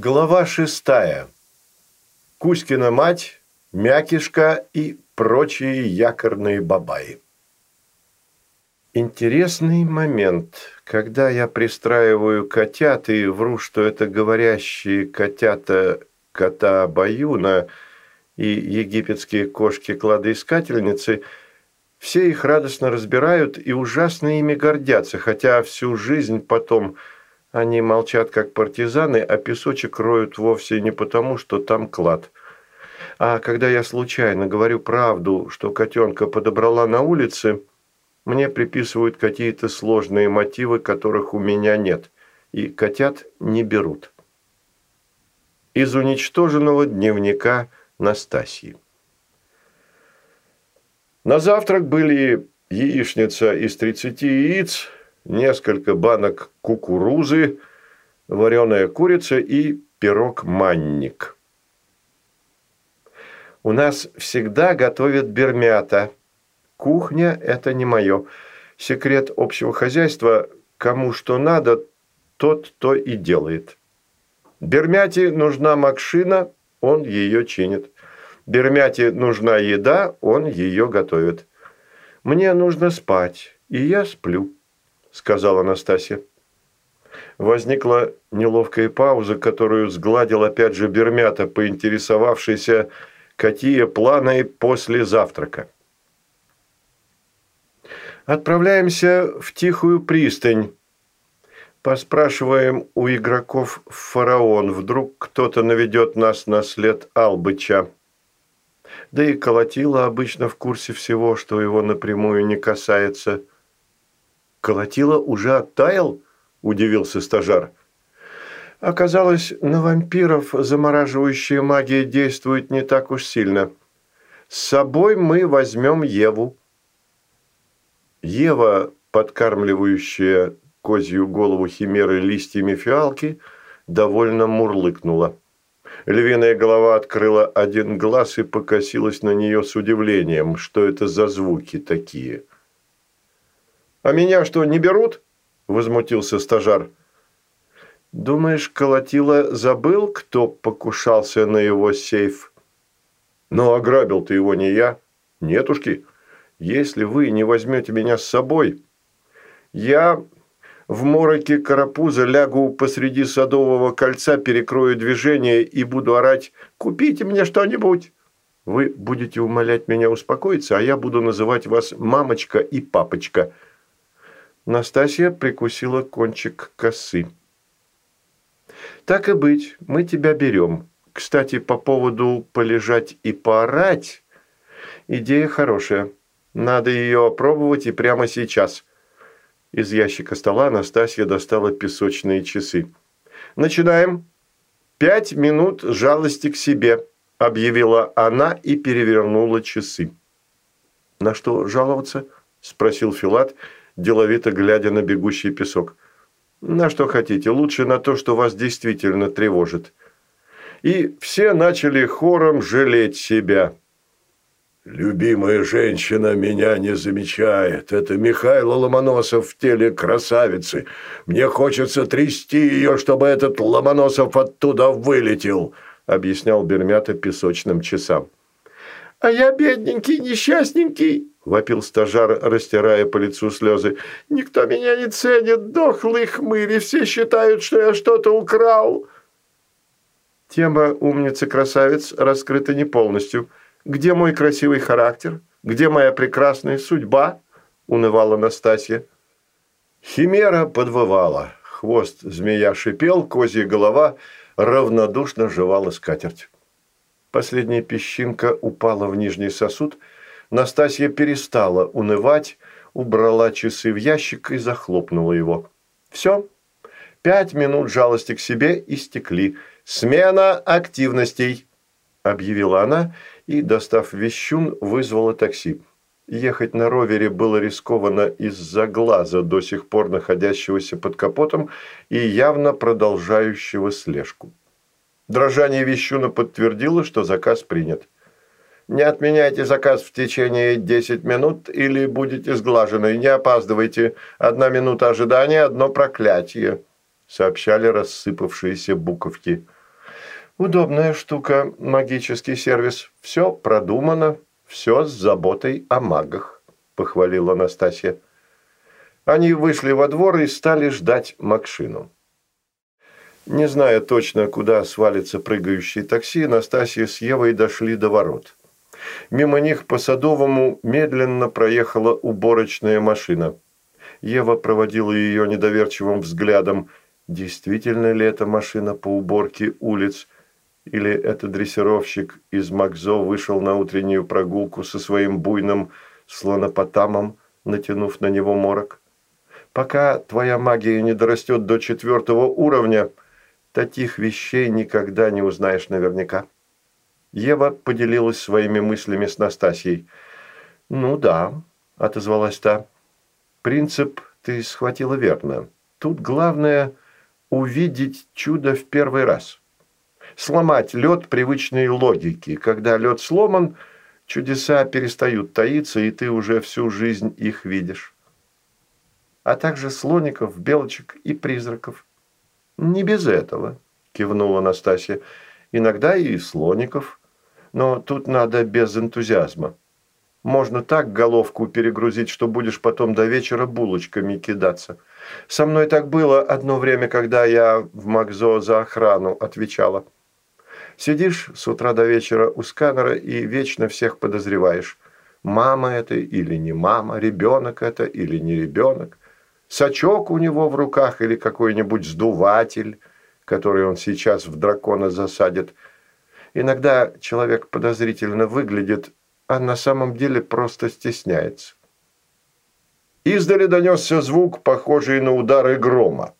Глава шестая. Кузькина мать, Мякишка и прочие якорные бабаи. Интересный момент, когда я пристраиваю котят и вру, что это говорящие котята кота Баюна и египетские кошки-кладоискательницы, все их радостно разбирают и ужасно ими гордятся, хотя всю жизнь потом – они молчат, как партизаны, а песочек роют вовсе не потому, что там клад. А когда я случайно говорю правду, что котенка подобрала на улице, мне приписывают какие-то сложные мотивы, которых у меня нет, и котят не берут. Из уничтоженного дневника Настасьи. На завтрак были яичница из 30 яиц, несколько банок кукурузы, вареная курица и пирог-манник. У нас всегда готовят бермята. Кухня – это не мое. Секрет общего хозяйства – кому что надо, тот то и делает. Бермяте нужна макшина, он ее чинит. Бермяте нужна еда, он ее готовит. Мне нужно спать, и я сплю сказала Настасья. Возникла неловкая пауза, которую сгладил опять же Бермята, поинтересовавшийся, какие планы после завтрака. Отправляемся в тихую пристань. Поспрашиваем у игроков фараон. Вдруг кто-то наведет нас на след Албыча. Да и колотила обычно в курсе всего, что его напрямую не касается – Колотила уже оттаял?» – удивился стажар. «Оказалось, на вампиров замораживающая магия действует не так уж сильно. С собой мы возьмем Еву». Ева, подкармливающая козью голову химеры листьями фиалки, довольно мурлыкнула. Львиная голова открыла один глаз и покосилась на нее с удивлением. Что это за звуки такие? – «А меня что, не берут?» – возмутился стажар. «Думаешь, Колотила забыл, кто покушался на его сейф?» «Ну, ограбил ты его не я. Нетушки, если вы не возьмете меня с собой, я в мороке карапуза лягу посреди садового кольца, перекрою движение и буду орать «Купите мне что-нибудь!» Вы будете умолять меня успокоиться, а я буду называть вас «мамочка» и «папочка», – Настасья прикусила кончик косы. «Так и быть, мы тебя берем. Кстати, по поводу полежать и поорать, идея хорошая. Надо ее опробовать и прямо сейчас». Из ящика стола Настасья достала песочные часы. «Начинаем. Пять минут жалости к себе», – объявила она и перевернула часы. «На что жаловаться?» – спросил Филат – деловито глядя на бегущий песок. «На что хотите, лучше на то, что вас действительно тревожит». И все начали хором жалеть себя. «Любимая женщина меня не замечает. Это Михаил Ломоносов в теле красавицы. Мне хочется трясти ее, чтобы этот Ломоносов оттуда вылетел», объяснял Бермята песочным часам. «А я бедненький, несчастненький», – вопил стажар, растирая по лицу слезы. «Никто меня не ценит, дохлый хмырь, и все считают, что я что-то украл». Тема «Умница-красавец» раскрыта не полностью. «Где мой красивый характер? Где моя прекрасная судьба?» – унывала Настасья. Химера подвывала. Хвост змея шипел, козья голова равнодушно жевала скатерть. Последняя песчинка упала в нижний сосуд. Настасья перестала унывать, убрала часы в ящик и захлопнула его. «Все. Пять минут жалости к себе истекли. Смена активностей!» – объявила она и, достав вещун, вызвала такси. Ехать на ровере было рискованно из-за глаза, до сих пор находящегося под капотом и явно продолжающего слежку. Дрожание Вещуна подтвердило, что заказ принят. «Не отменяйте заказ в течение 10 минут или будете сглажены. Не опаздывайте. Одна минута ожидания, одно проклятие», – сообщали рассыпавшиеся буковки. Удобная штука, магический сервис. Все продумано, все с заботой о магах, похвалила Настасья. Они вышли во двор и стали ждать Макшину. Не зная точно, куда свалится прыгающее такси, Настасья с Евой дошли до ворот. Мимо них по Садовому медленно проехала уборочная машина. Ева проводила ее недоверчивым взглядом. Действительно ли это машина по уборке улиц – или это дрессировщик из Макзо вышел на утреннюю прогулку со своим буйным слонопотамом, натянув на него морок? Пока твоя магия не дорастет до четвертого уровня, таких вещей никогда не узнаешь наверняка. Ева поделилась своими мыслями с Настасьей. «Ну да», – отозвалась та. «Принцип ты схватила верно. Тут главное – увидеть чудо в первый раз» сломать лед привычной логики. Когда лед сломан, чудеса перестают таиться, и ты уже всю жизнь их видишь. А также слоников, белочек и призраков. Не без этого, кивнула Настасья. Иногда и слоников, но тут надо без энтузиазма. Можно так головку перегрузить, что будешь потом до вечера булочками кидаться. Со мной так было одно время, когда я в Макзо за охрану отвечала. Сидишь с утра до вечера у сканера и вечно всех подозреваешь. Мама это или не мама, ребенок это или не ребенок. Сачок у него в руках или какой-нибудь сдуватель, который он сейчас в дракона засадит. Иногда человек подозрительно выглядит, а на самом деле просто стесняется. Издали донесся звук, похожий на удары грома.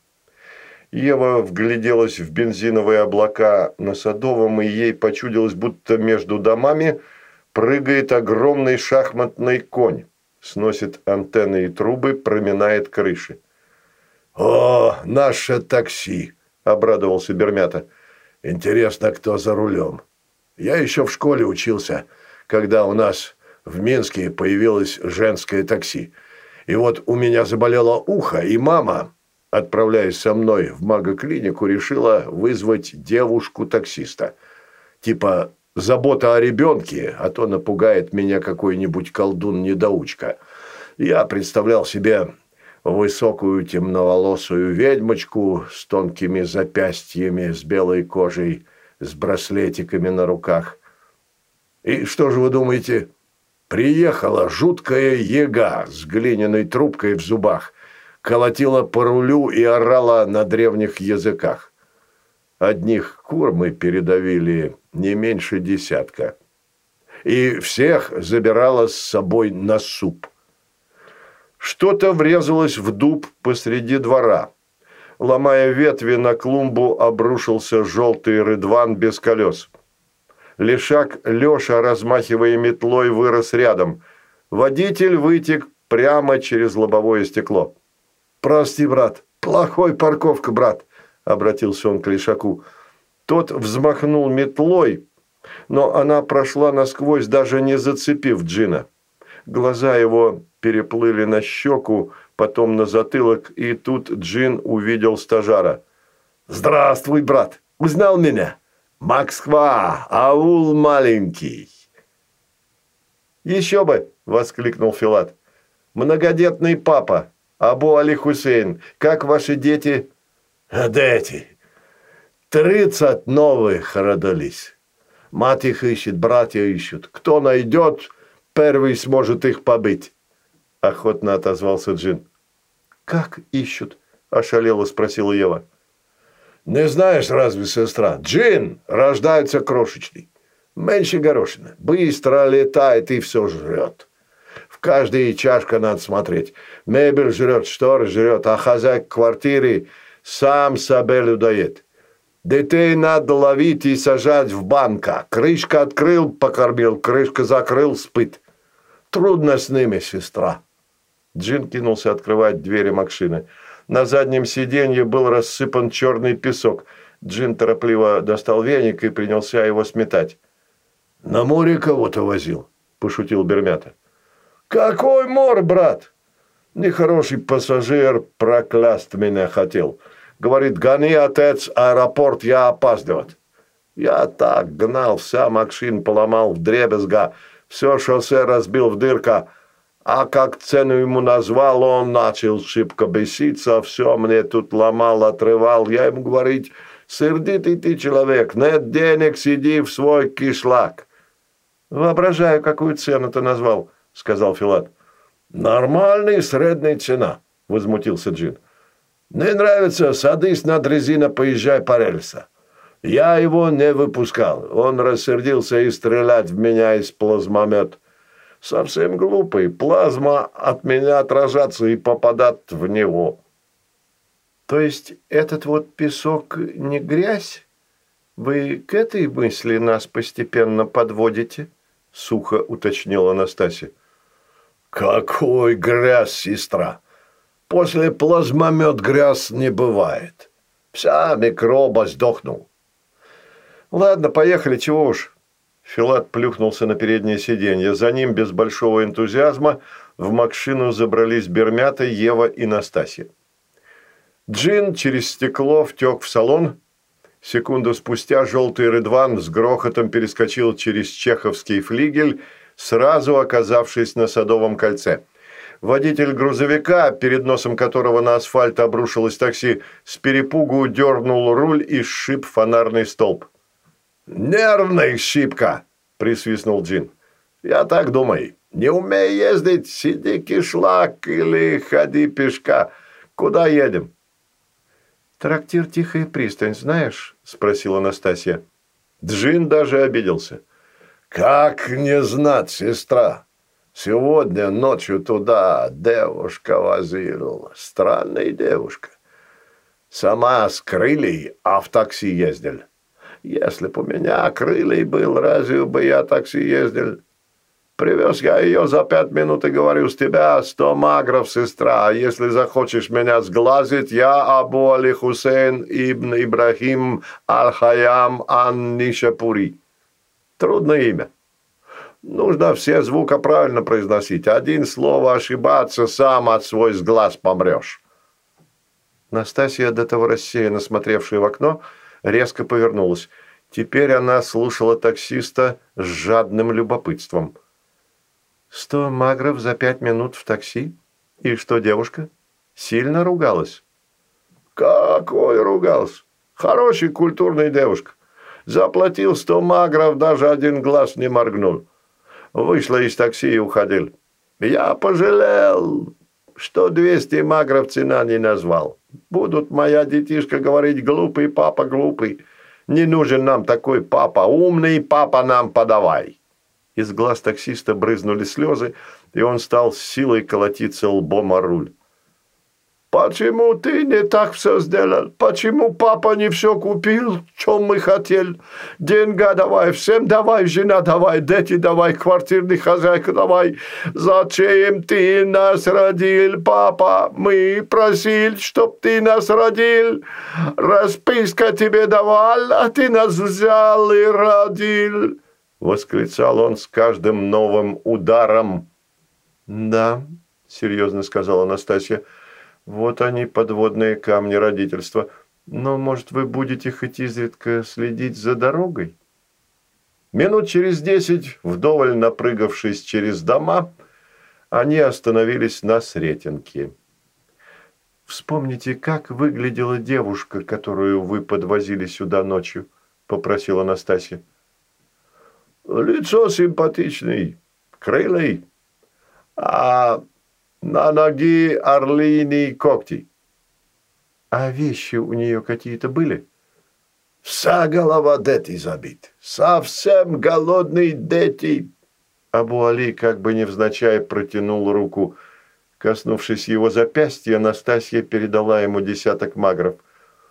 Ева вгляделась в бензиновые облака на Садовом, и ей почудилось, будто между домами прыгает огромный шахматный конь, сносит антенны и трубы, проминает крыши. «О, наше такси!» – обрадовался Бермята. «Интересно, кто за рулем? Я еще в школе учился, когда у нас в Минске появилось женское такси. И вот у меня заболело ухо, и мама отправляясь со мной в магоклинику, решила вызвать девушку-таксиста. Типа забота о ребенке, а то напугает меня какой-нибудь колдун-недоучка. Я представлял себе высокую темноволосую ведьмочку с тонкими запястьями, с белой кожей, с браслетиками на руках. И что же вы думаете? Приехала жуткая ега с глиняной трубкой в зубах колотила по рулю и орала на древних языках. Одних кур мы передавили не меньше десятка. И всех забирала с собой на суп. Что-то врезалось в дуб посреди двора. Ломая ветви на клумбу, обрушился желтый рыдван без колес. Лешак Леша, размахивая метлой, вырос рядом. Водитель вытек прямо через лобовое стекло. «Прости, брат, плохой парковка, брат», – обратился он к Лешаку. Тот взмахнул метлой, но она прошла насквозь, даже не зацепив Джина. Глаза его переплыли на щеку, потом на затылок, и тут Джин увидел стажара. «Здравствуй, брат! Узнал меня? Максква, аул маленький!» «Еще бы!» – воскликнул Филат. «Многодетный папа, Абу Али Хусейн, как ваши дети?» «Дети. Тридцать новых родились. Мать их ищет, братья ищут. Кто найдет, первый сможет их побить». Охотно отозвался Джин. «Как ищут?» – ошалело спросила Ева. «Не знаешь, разве, сестра? Джин рождается крошечный. Меньше горошины. Быстро летает и все жрет. В каждой чашка надо смотреть. Мебель жрет, шторы жрет, а хозяйка квартиры сам себе людоед. Детей надо ловить и сажать в банка. Крышка открыл, покормил, крышка закрыл, спит. Трудно с ними, сестра. Джин кинулся открывать двери машины. На заднем сиденье был рассыпан черный песок. Джин торопливо достал веник и принялся его сметать. «На море кого-то возил», – пошутил Бермята. «Какой мор, брат?» Нехороший пассажир проклясть меня хотел. Говорит, гони, отец, аэропорт, я опаздывать. Я так гнал, вся машин поломал в дребезга, все шоссе разбил в дырка, а как цену ему назвал, он начал шибко беситься, все мне тут ломал, отрывал. Я ему говорить, сердитый ты человек, нет денег, сиди в свой кишлак. Воображаю, какую цену ты назвал, сказал Филат. Нормальный средняя цена, возмутился Джин. Не нравится, садись над резина, поезжай по рельса. Я его не выпускал. Он рассердился и стрелять в меня из плазмомет. Совсем глупый. Плазма от меня отражаться и попадать в него. То есть этот вот песок не грязь? Вы к этой мысли нас постепенно подводите? Сухо уточнила Анастасия. Какой грязь, сестра! После плазмомет грязь не бывает. Вся микроба сдохнул. Ладно, поехали, чего уж. Филат плюхнулся на переднее сиденье. За ним без большого энтузиазма в машину забрались Бермята, Ева и Настасья. Джин через стекло втек в салон. Секунду спустя желтый Рыдван с грохотом перескочил через чеховский флигель, сразу оказавшись на Садовом кольце. Водитель грузовика, перед носом которого на асфальт обрушилось такси, с перепугу дернул руль и сшиб фонарный столб. «Нервный шибка!» – присвистнул Джин. «Я так думаю. Не умей ездить, сиди кишлак или ходи пешка. Куда едем?» «Трактир «Тихая пристань» знаешь?» – спросила Анастасия. Джин даже обиделся. «Как не знать, сестра? Сегодня ночью туда девушка возила. Странная девушка. Сама с крыльей, а в такси ездили. Если б у меня крылья был, разве бы я такси ездил? Привез я ее за пять минут и говорю, с тебя сто магров, сестра, а если захочешь меня сглазить, я Абу Али Хусейн ибн Ибрахим Аль-Хаям Ан-Нишапури. Трудное имя. Нужно все звука правильно произносить. Один слово ошибаться, сам от свой сглаз помрешь. Настасья, до того рассеянно смотревшая в окно, резко повернулась. Теперь она слушала таксиста с жадным любопытством. «Сто магров за пять минут в такси? И что, девушка? Сильно ругалась?» «Какой ругался? Хорошая культурная девушка. Заплатил сто магров, даже один глаз не моргнул. Вышла из такси и уходил. Я пожалел, что 200 магров цена не назвал. Будут моя детишка говорить «глупый папа, глупый». Не нужен нам такой папа, умный папа нам подавай. Из глаз таксиста брызнули слезы, и он стал с силой колотиться лбом о руль. Почему ты не так все сделал? Почему папа не все купил, чем мы хотели? Деньга давай, всем давай, жена давай, дети давай, квартирный хозяйка давай. Зачем ты нас родил, папа? Мы просили, чтоб ты нас родил. Расписка тебе давал, а ты нас взял и родил. Восклицал он с каждым новым ударом. «Да», — серьезно сказала Анастасия, — вот они, подводные камни родительства. Но, может, вы будете хоть изредка следить за дорогой? Минут через десять, вдоволь напрыгавшись через дома, они остановились на Сретенке. «Вспомните, как выглядела девушка, которую вы подвозили сюда ночью?» – попросила Настасья. «Лицо симпатичное, крылый, а на ноги орлиные когти. А вещи у нее какие-то были? Вся голова дети забит. Совсем голодный дети. Абу Али как бы невзначай протянул руку. Коснувшись его запястья, Анастасия передала ему десяток магров.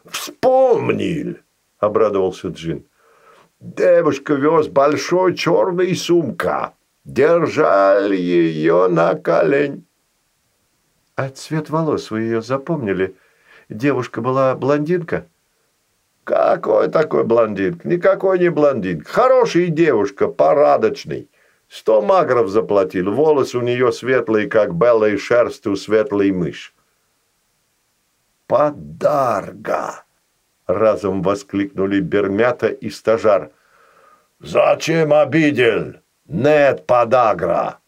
«Вспомнил!» – обрадовался Джин. «Девушка вез большой черный сумка. Держали ее на колень. А цвет волос вы ее запомнили? Девушка была блондинка? Какой такой блондинк? Никакой не блондинка. Хорошая девушка, порадочный. Сто магров заплатил. Волосы у нее светлые, как белая шерсть у светлой мышь. Подарга. – разом воскликнули Бермята и стажар. «Зачем обидел? Нет подагра.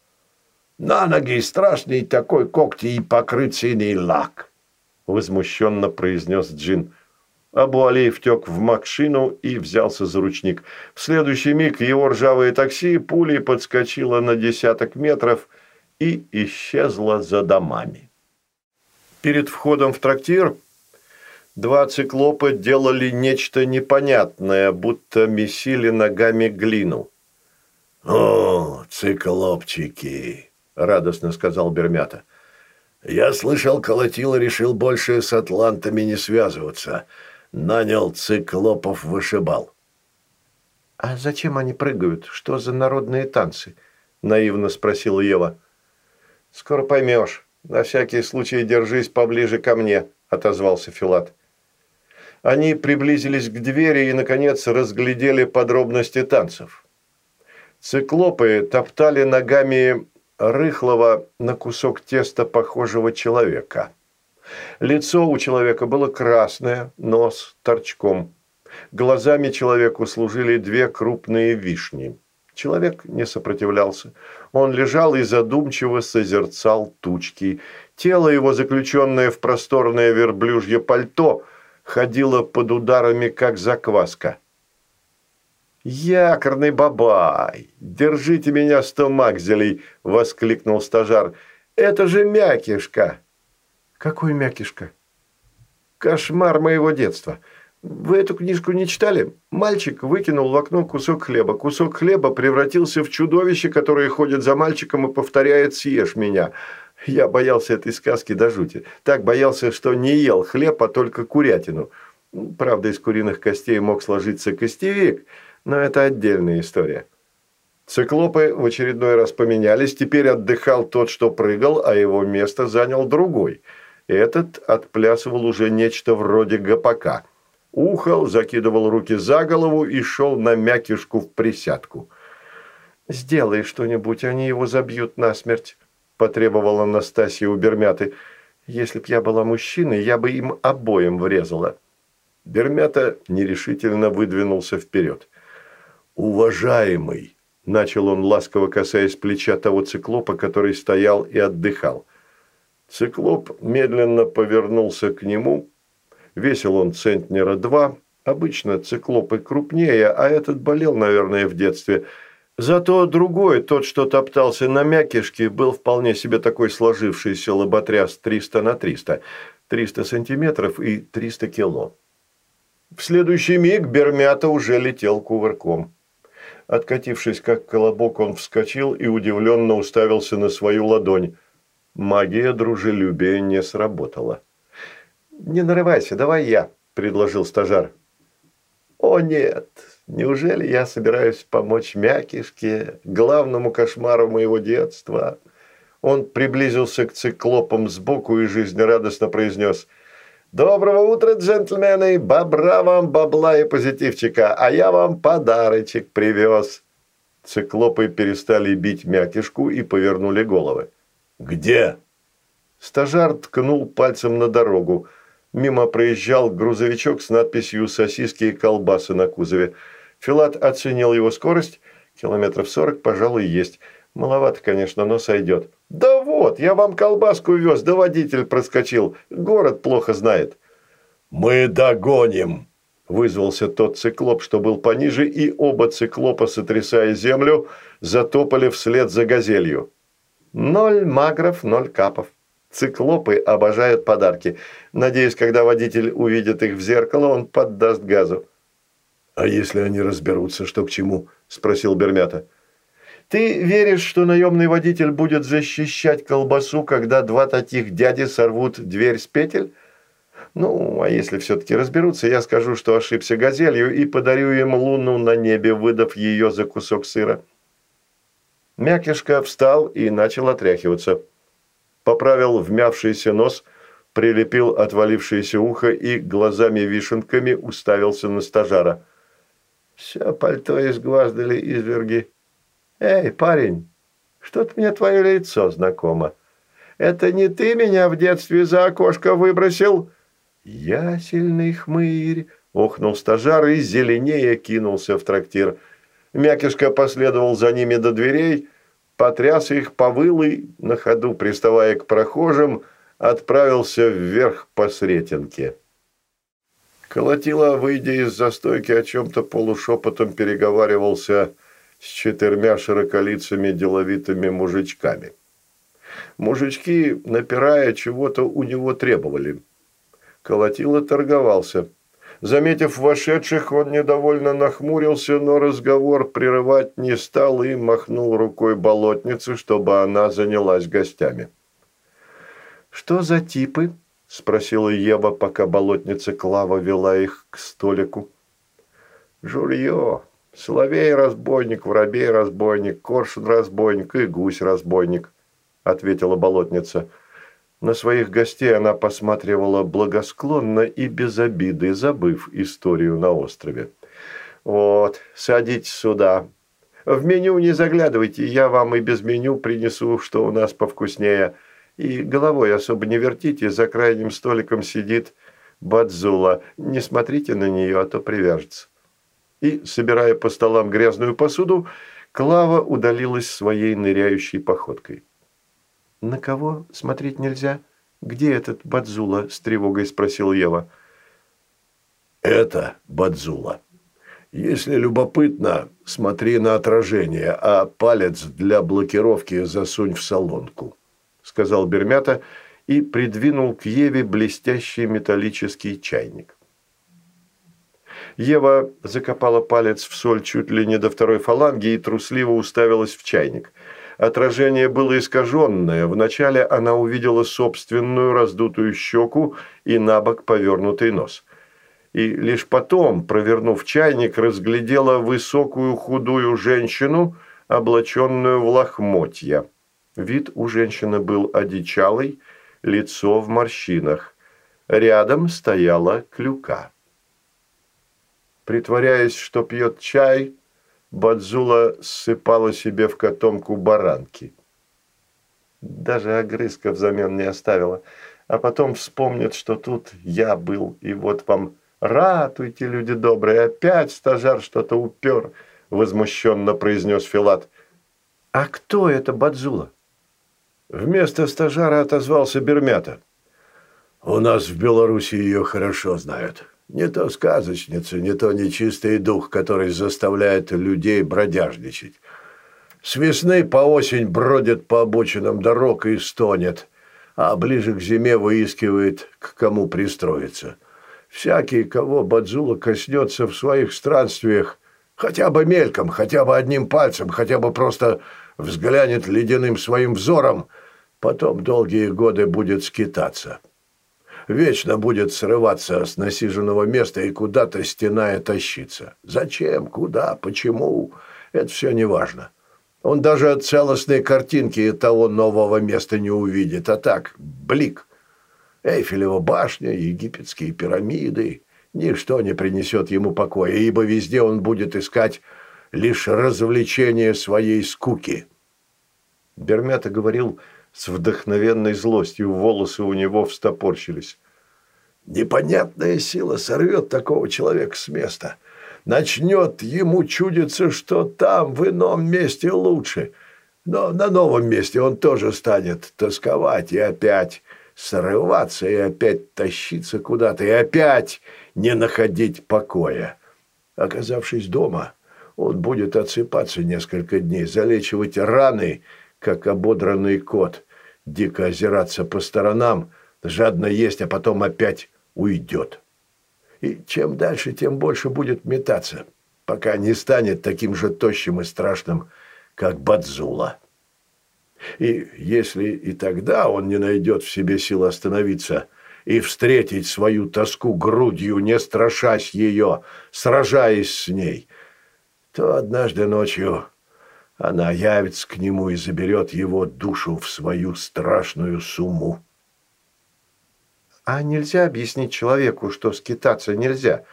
На ноги страшный такой когти и покрыт синий лак», – возмущенно произнес Джин. Абу Али втек в машину и взялся за ручник. В следующий миг его ржавое такси пулей подскочило на десяток метров и исчезло за домами. Перед входом в трактир два циклопа делали нечто непонятное, будто месили ногами глину. «О, циклопчики!» – радостно сказал Бермята. «Я слышал, Колотило решил больше с атлантами не связываться» нанял циклопов вышибал. «А зачем они прыгают? Что за народные танцы?» – наивно спросила Ева. «Скоро поймешь. На всякий случай держись поближе ко мне», – отозвался Филат. Они приблизились к двери и, наконец, разглядели подробности танцев. Циклопы топтали ногами рыхлого на кусок теста похожего человека – Лицо у человека было красное, нос торчком. Глазами человеку служили две крупные вишни. Человек не сопротивлялся. Он лежал и задумчиво созерцал тучки. Тело его, заключенное в просторное верблюжье пальто, ходило под ударами, как закваска. «Якорный бабай! Держите меня сто макзелей!» – воскликнул стажар. «Это же мякишка!» «Какой мякишка?» «Кошмар моего детства. Вы эту книжку не читали? Мальчик выкинул в окно кусок хлеба. Кусок хлеба превратился в чудовище, которое ходит за мальчиком и повторяет «съешь меня». Я боялся этой сказки до жути. Так боялся, что не ел хлеб, а только курятину. Правда, из куриных костей мог сложиться костевик, но это отдельная история. Циклопы в очередной раз поменялись. Теперь отдыхал тот, что прыгал, а его место занял другой – этот отплясывал уже нечто вроде гопака. Ухал, закидывал руки за голову и шел на мякишку в присядку. «Сделай что-нибудь, они его забьют насмерть», – потребовала Анастасия у Бермяты. «Если б я была мужчиной, я бы им обоим врезала». Бермята нерешительно выдвинулся вперед. «Уважаемый!» – начал он, ласково касаясь плеча того циклопа, который стоял и отдыхал. Циклоп медленно повернулся к нему. Весил он центнера два. Обычно циклопы крупнее, а этот болел, наверное, в детстве. Зато другой, тот, что топтался на мякишке, был вполне себе такой сложившийся лоботряс 300 на 300. 300 сантиметров и 300 кило. В следующий миг Бермята уже летел кувырком. Откатившись как колобок, он вскочил и удивленно уставился на свою ладонь – Магия дружелюбия не сработала. «Не нарывайся, давай я», – предложил стажар. «О нет, неужели я собираюсь помочь Мякишке, главному кошмару моего детства?» Он приблизился к циклопам сбоку и жизнерадостно произнес «Доброго утра, джентльмены! Бобра вам бабла и позитивчика, а я вам подарочек привез!» Циклопы перестали бить мякишку и повернули головы. «Где?» Стажар ткнул пальцем на дорогу. Мимо проезжал грузовичок с надписью «Сосиски и колбасы» на кузове. Филат оценил его скорость. Километров сорок, пожалуй, есть. Маловато, конечно, но сойдет. «Да вот, я вам колбаску вез, да водитель проскочил. Город плохо знает». «Мы догоним!» Вызвался тот циклоп, что был пониже, и оба циклопа, сотрясая землю, затопали вслед за газелью. Ноль магров, ноль капов. Циклопы обожают подарки. Надеюсь, когда водитель увидит их в зеркало, он поддаст газу. «А если они разберутся, что к чему?» – спросил Бермята. «Ты веришь, что наемный водитель будет защищать колбасу, когда два таких дяди сорвут дверь с петель? Ну, а если все-таки разберутся, я скажу, что ошибся газелью и подарю им луну на небе, выдав ее за кусок сыра». Мякишка встал и начал отряхиваться. Поправил вмявшийся нос, прилепил отвалившееся ухо и глазами-вишенками уставился на стажара. «Все пальто изгваздали изверги. Эй, парень, что-то мне твое лицо знакомо. Это не ты меня в детстве за окошко выбросил?» «Я сильный хмырь», – охнул стажар и зеленее кинулся в трактир. Мякишка последовал за ними до дверей, потряс их повыл и, на ходу приставая к прохожим, отправился вверх по Сретенке. Колотило, выйдя из застойки, о чем-то полушепотом переговаривался с четырьмя широколицами деловитыми мужичками. Мужички, напирая, чего-то у него требовали. Колотило торговался. Заметив вошедших, он недовольно нахмурился, но разговор прерывать не стал и махнул рукой болотнице, чтобы она занялась гостями. «Что за типы?» – спросила Ева, пока болотница Клава вела их к столику. «Жулье, соловей-разбойник, воробей-разбойник, коршун-разбойник и гусь-разбойник», – ответила болотница – на своих гостей она посматривала благосклонно и без обиды, забыв историю на острове. «Вот, садитесь сюда. В меню не заглядывайте, я вам и без меню принесу, что у нас повкуснее. И головой особо не вертите, за крайним столиком сидит Бадзула. Не смотрите на нее, а то привяжется». И, собирая по столам грязную посуду, Клава удалилась своей ныряющей походкой. «На кого смотреть нельзя? Где этот Бадзула?» – с тревогой спросил Ева. «Это Бадзула. Если любопытно, смотри на отражение, а палец для блокировки засунь в солонку», – сказал Бермята и придвинул к Еве блестящий металлический чайник. Ева закопала палец в соль чуть ли не до второй фаланги и трусливо уставилась в чайник – Отражение было искаженное. Вначале она увидела собственную раздутую щеку и на бок повернутый нос. И лишь потом, провернув чайник, разглядела высокую худую женщину, облаченную в лохмотья. Вид у женщины был одичалый, лицо в морщинах. Рядом стояла клюка. Притворяясь, что пьет чай, Бадзула ссыпала себе в котомку баранки. Даже огрызка взамен не оставила. А потом вспомнит, что тут я был, и вот вам ратуйте, люди добрые, опять стажар что-то упер, возмущенно произнес Филат. А кто это Бадзула? Вместо стажара отозвался Бермята. У нас в Беларуси ее хорошо знают. Не то сказочница, не то нечистый дух, который заставляет людей бродяжничать. С весны по осень бродит по обочинам дорог и стонет, а ближе к зиме выискивает, к кому пристроиться. Всякий, кого Бадзула коснется в своих странствиях, хотя бы мельком, хотя бы одним пальцем, хотя бы просто взглянет ледяным своим взором, потом долгие годы будет скитаться вечно будет срываться с насиженного места и куда-то стеная тащиться. Зачем, куда, почему – это все не важно. Он даже целостной картинки того нового места не увидит, а так, блик. Эйфелева башня, египетские пирамиды – ничто не принесет ему покоя, ибо везде он будет искать лишь развлечение своей скуки. Бермята говорил с вдохновенной злостью, волосы у него встопорщились. Непонятная сила сорвет такого человека с места. Начнет ему чудиться, что там, в ином месте лучше. Но на новом месте он тоже станет тосковать и опять срываться, и опять тащиться куда-то, и опять не находить покоя. Оказавшись дома, он будет отсыпаться несколько дней, залечивать раны, как ободранный кот, дико озираться по сторонам, жадно есть, а потом опять уйдет. И чем дальше, тем больше будет метаться, пока не станет таким же тощим и страшным, как Бадзула. И если и тогда он не найдет в себе сил остановиться и встретить свою тоску грудью, не страшась ее, сражаясь с ней, то однажды ночью она явится к нему и заберет его душу в свою страшную сумму. А нельзя объяснить человеку, что скитаться нельзя?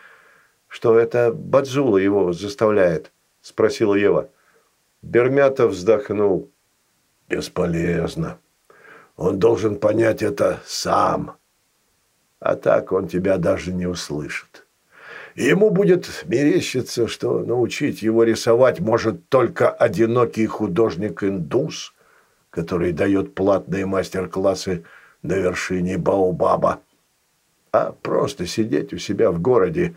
Что это Бадзула его заставляет? Спросила Ева. Бермята вздохнул. Бесполезно. Он должен понять это сам. А так он тебя даже не услышит. Ему будет мерещиться, что научить его рисовать может только одинокий художник-индус, который дает платные мастер-классы на вершине Баобаба. А просто сидеть у себя в городе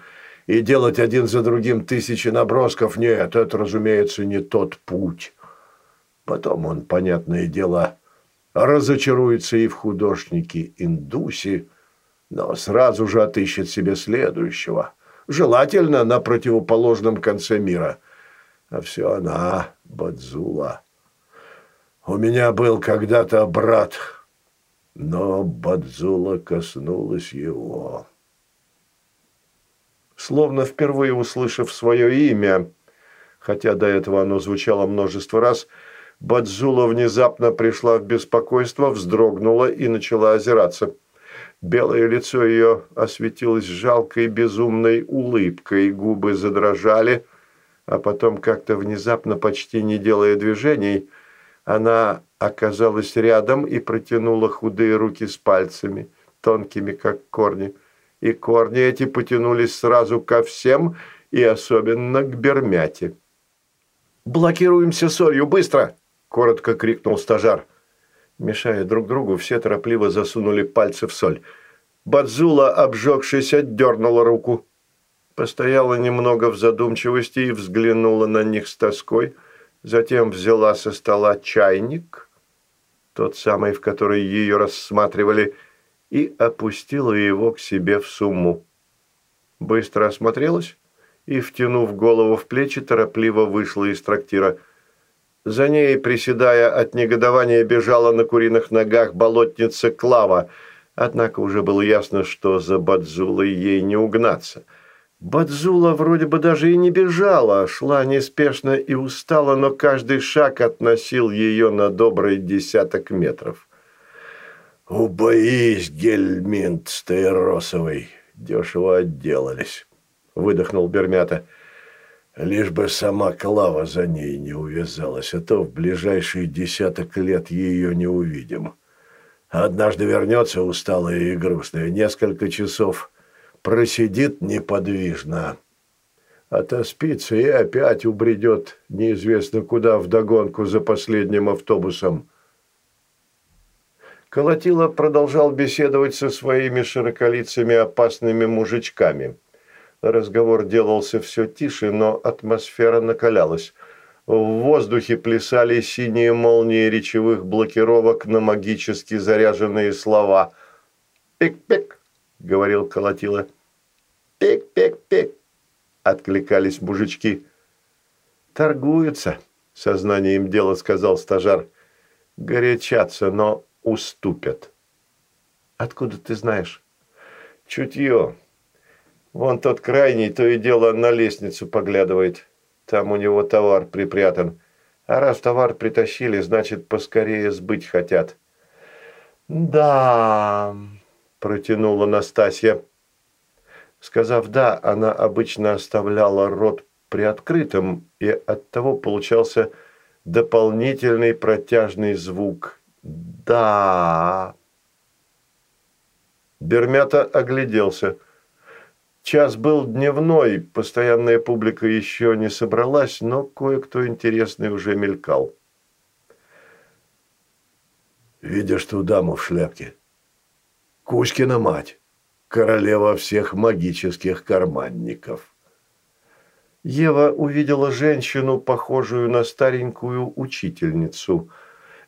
и делать один за другим тысячи набросков – нет, это, разумеется, не тот путь. Потом он, понятное дело, разочаруется и в художнике-индусе, но сразу же отыщет себе следующего – желательно на противоположном конце мира. А все она, Бадзула. У меня был когда-то брат, но Бадзула коснулась его. Словно впервые услышав свое имя, хотя до этого оно звучало множество раз, Бадзула внезапно пришла в беспокойство, вздрогнула и начала озираться – Белое лицо ее осветилось жалкой безумной улыбкой, губы задрожали, а потом как-то внезапно, почти не делая движений, она оказалась рядом и протянула худые руки с пальцами, тонкими, как корни. И корни эти потянулись сразу ко всем, и особенно к Бермяте. «Блокируемся солью, быстро!» – коротко крикнул стажар. Мешая друг другу, все торопливо засунули пальцы в соль. Бадзула, обжегшись, отдернула руку. Постояла немного в задумчивости и взглянула на них с тоской. Затем взяла со стола чайник, тот самый, в который ее рассматривали, и опустила его к себе в сумму. Быстро осмотрелась и, втянув голову в плечи, торопливо вышла из трактира – за ней, приседая от негодования, бежала на куриных ногах болотница Клава. Однако уже было ясно, что за Бадзулой ей не угнаться. Бадзула вроде бы даже и не бежала, шла неспешно и устала, но каждый шаг относил ее на добрый десяток метров. «Убоись, Гельминт Стаиросовой!» «Дешево отделались», — выдохнул Бермята. Лишь бы сама Клава за ней не увязалась, а то в ближайшие десяток лет ее не увидим. Однажды вернется усталая и грустная, несколько часов просидит неподвижно, отоспится и опять убредет неизвестно куда вдогонку за последним автобусом. Колотила продолжал беседовать со своими широколицами опасными мужичками – Разговор делался все тише, но атмосфера накалялась. В воздухе плясали синие молнии речевых блокировок на магически заряженные слова. «Пик-пик», — говорил Колотила. «Пик-пик-пик», — откликались мужички. «Торгуются», — сознанием дела сказал стажар. «Горячатся, но уступят». «Откуда ты знаешь?» «Чутье. Вон тот крайний то и дело на лестницу поглядывает. Там у него товар припрятан. А раз товар притащили, значит, поскорее сбыть хотят. «Да», – протянула Настасья. Сказав «да», она обычно оставляла рот приоткрытым, и оттого получался дополнительный протяжный звук «да». Бермята огляделся – Час был дневной, постоянная публика еще не собралась, но кое-кто интересный уже мелькал. «Видишь ту даму в шляпке? Кузькина мать, королева всех магических карманников». Ева увидела женщину, похожую на старенькую учительницу.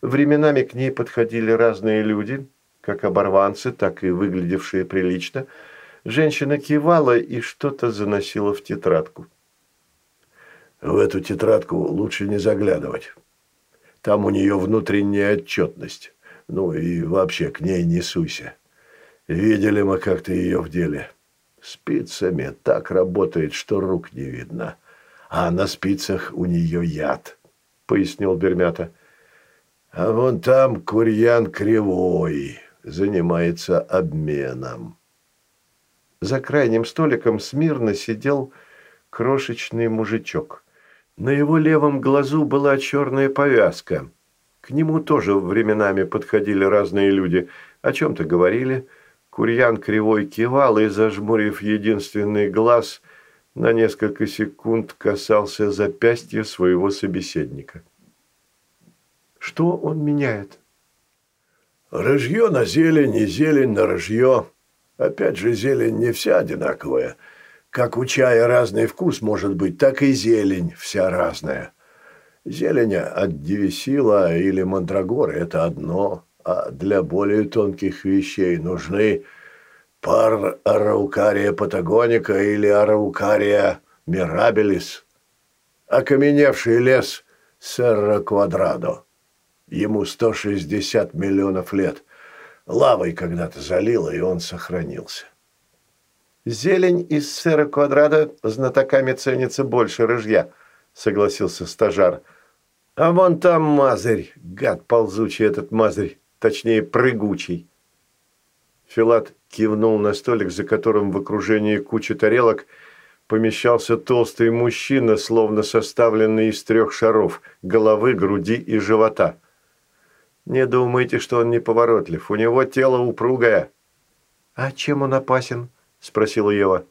Временами к ней подходили разные люди, как оборванцы, так и выглядевшие прилично – Женщина кивала и что-то заносила в тетрадку. В эту тетрадку лучше не заглядывать. Там у нее внутренняя отчетность. Ну и вообще к ней не суйся. Видели мы как-то ее в деле. Спицами так работает, что рук не видно. А на спицах у нее яд, пояснил Бермята. А вон там курьян кривой, занимается обменом. За крайним столиком смирно сидел крошечный мужичок. На его левом глазу была черная повязка. К нему тоже временами подходили разные люди, о чем-то говорили. Курьян кривой кивал и, зажмурив единственный глаз, На несколько секунд касался запястья своего собеседника. Что он меняет? Рыжье на зелень и зелень на рыжье. Опять же, зелень не вся одинаковая. Как у чая разный вкус может быть, так и зелень вся разная. Зелень от девисила или мандрагоры – это одно, а для более тонких вещей нужны пар араукария патагоника или араукария мирабелис. Окаменевший лес Серра Квадрадо. Ему 160 миллионов лет. Лавой когда-то залило, и он сохранился. «Зелень из Серра Квадрадо знатоками ценится больше рыжья», – согласился стажар. «А вон там мазырь, гад ползучий этот мазырь, точнее прыгучий». Филат кивнул на столик, за которым в окружении кучи тарелок помещался толстый мужчина, словно составленный из трех шаров – головы, груди и живота. Не думайте, что он неповоротлив. У него тело упругое. «А чем он опасен?» – спросила Ева.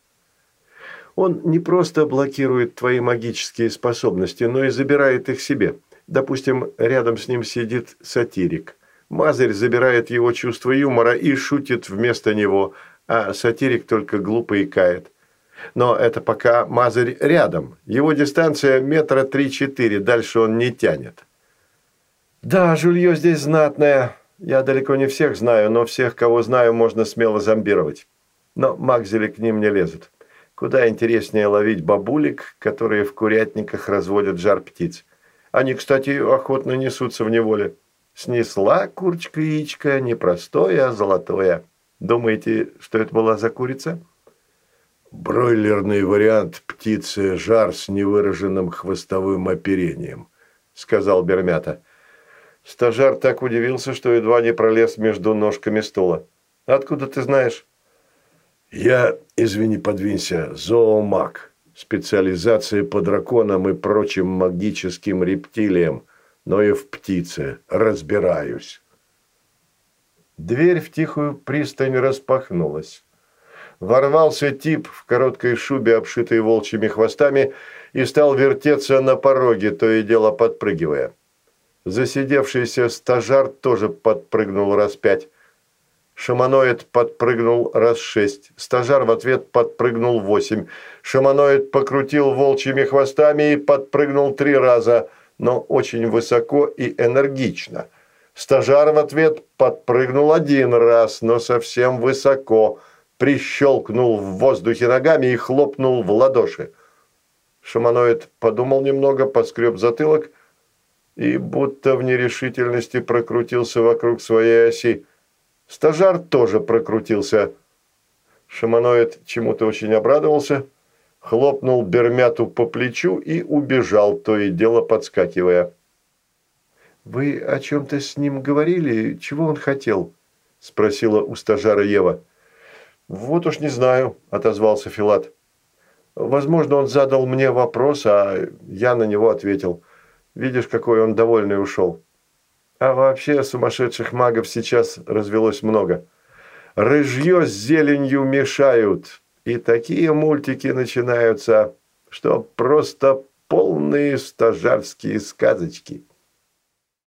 «Он не просто блокирует твои магические способности, но и забирает их себе. Допустим, рядом с ним сидит сатирик. Мазырь забирает его чувство юмора и шутит вместо него, а сатирик только глупо икает. Но это пока Мазырь рядом. Его дистанция метра три-четыре, дальше он не тянет». «Да, жулье здесь знатное. Я далеко не всех знаю, но всех, кого знаю, можно смело зомбировать. Но магзели к ним не лезут. Куда интереснее ловить бабулек, которые в курятниках разводят жар птиц. Они, кстати, охотно несутся в неволе. Снесла курочка яичко не простое, а золотое. Думаете, что это была за курица?» «Бройлерный вариант птицы жар с невыраженным хвостовым оперением», – сказал Бермята. Стажар так удивился, что едва не пролез между ножками стула. «Откуда ты знаешь?» «Я, извини, подвинься, зоомаг. Специализация по драконам и прочим магическим рептилиям, но и в птице разбираюсь». Дверь в тихую пристань распахнулась. Ворвался тип в короткой шубе, обшитой волчьими хвостами, и стал вертеться на пороге, то и дело подпрыгивая. Засидевшийся стажар тоже подпрыгнул раз пять. Шаманоид подпрыгнул раз шесть. Стажар в ответ подпрыгнул восемь. Шаманоид покрутил волчьими хвостами и подпрыгнул три раза, но очень высоко и энергично. Стажар в ответ подпрыгнул один раз, но совсем высоко, прищелкнул в воздухе ногами и хлопнул в ладоши. Шаманоид подумал немного, поскреб затылок – и будто в нерешительности прокрутился вокруг своей оси. Стажар тоже прокрутился. Шаманоид чему-то очень обрадовался, хлопнул Бермяту по плечу и убежал, то и дело подскакивая. «Вы о чем-то с ним говорили? Чего он хотел?» – спросила у стажара Ева. «Вот уж не знаю», – отозвался Филат. «Возможно, он задал мне вопрос, а я на него ответил». Видишь, какой он довольный ушел. А вообще сумасшедших магов сейчас развелось много. Рыжье с зеленью мешают. И такие мультики начинаются, что просто полные стажарские сказочки.